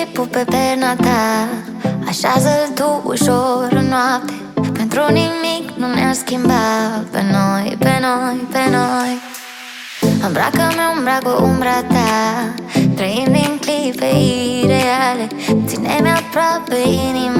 chipul pe perna ta. Așează-l tu ușor în noapte. Pentru nimic nu ne-a schimbat. Pe noi, pe noi, pe noi. Îmbracă-mi umbra cu umbra ta. Trăim din clipe ireale. Ține-mi aproape inima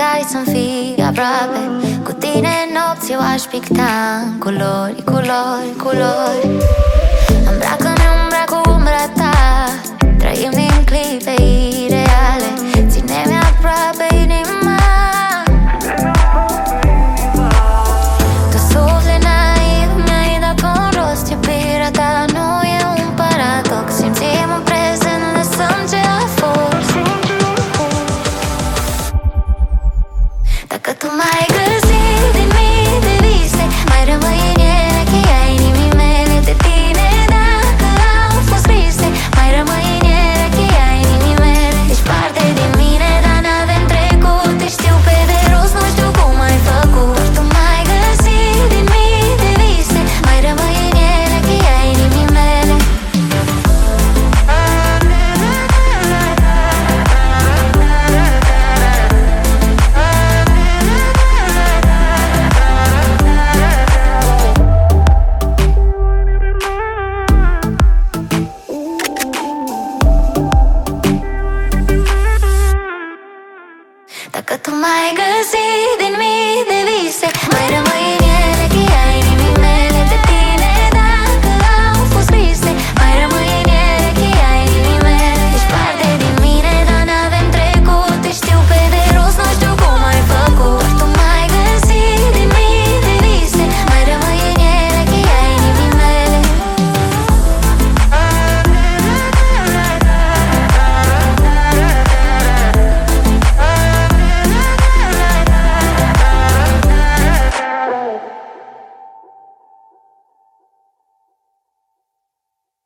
Măcar să-mi fii aproape. Cu tine nopți eu aș picta culori, culori, culori. my God. my